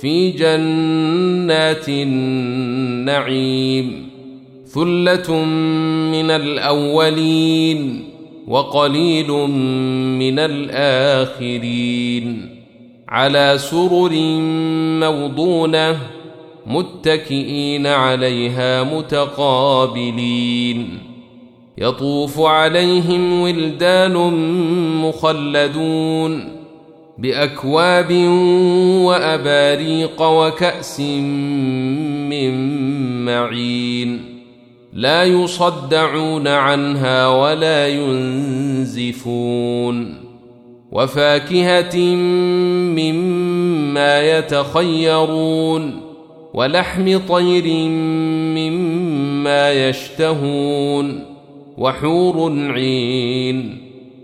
في جنات النعيم ثلة من الأولين وقليل من الآخرين على سرر موضونة متكئين عليها متقابلين يطوف عليهم ولدان مخلدون بأكواب وأباريق وكأس من معين. لا يصدعون عنها ولا ينزفون. وفاكهة مما يتخيرون. ولحم طير مما يشتهون. وحور عين.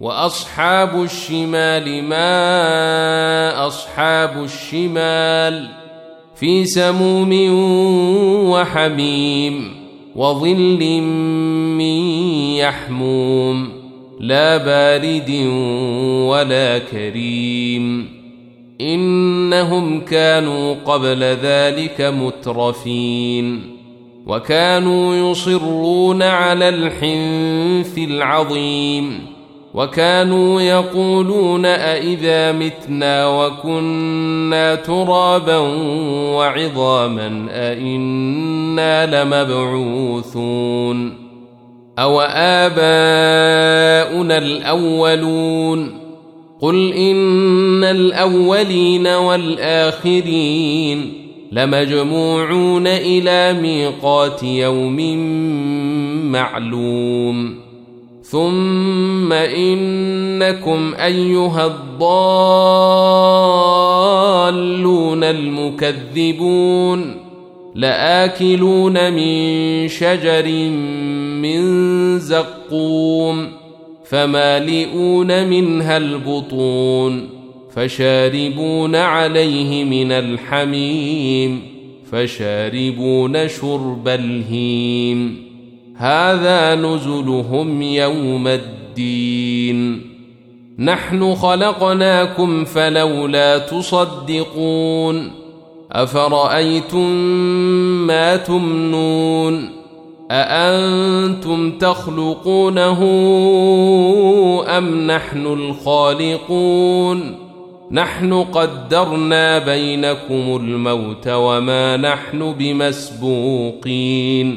وأصحاب الشمال ما أصحاب الشمال في سموم وحميم وظل من يحموم لا بارد ولا كريم إنهم كانوا قبل ذلك مترفين وكانوا يصرون على الحنث العظيم وكانوا يقولون أإذا متنا وكنا ترابا وعظاما أإنا لمبعوثون أو آباؤنا الأولون قل إن الأولين والآخرين لمجموعون إلى ميقات يوم معلوم ثم انكم ايها الضالون المكذبون لاكلون من شجر من زقوم فمالئون منها البطون فشاربون عليه من الحميم فشاربون شرب الهيم هذا نزلهم يوم الدين. نحن خلقناكم فلولا تصدقون. أفرأيتم ما تمنون؟ أأنتم تخلقونه أم نحن الخالقون؟ نحن قدرنا بينكم الموت وما نحن بمسبوقين.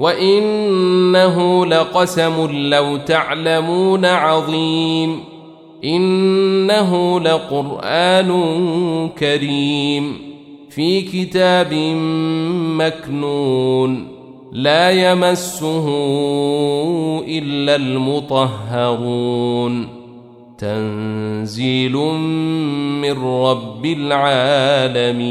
وانه لقسم لو تعلمون عظيم انه لقران كريم في كتاب مكنون لا يمسه الا المطهرون تنزيل من رب العالمين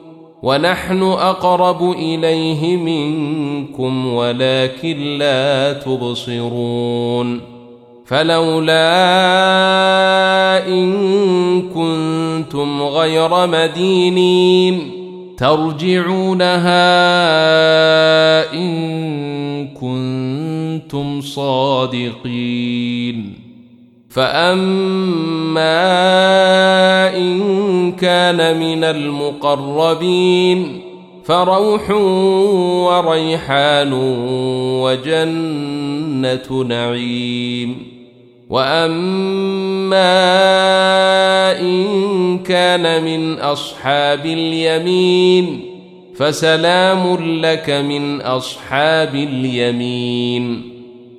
ونحن أقرب إليه منكم ولكن لا تبصرون فلولا إن كنتم غير مدينين ترجعونها إن كنتم صادقين فاما ان كان من المقربين فروح وريحان وجنه نعيم واما ان كان من اصحاب اليمين فسلام لك من اصحاب اليمين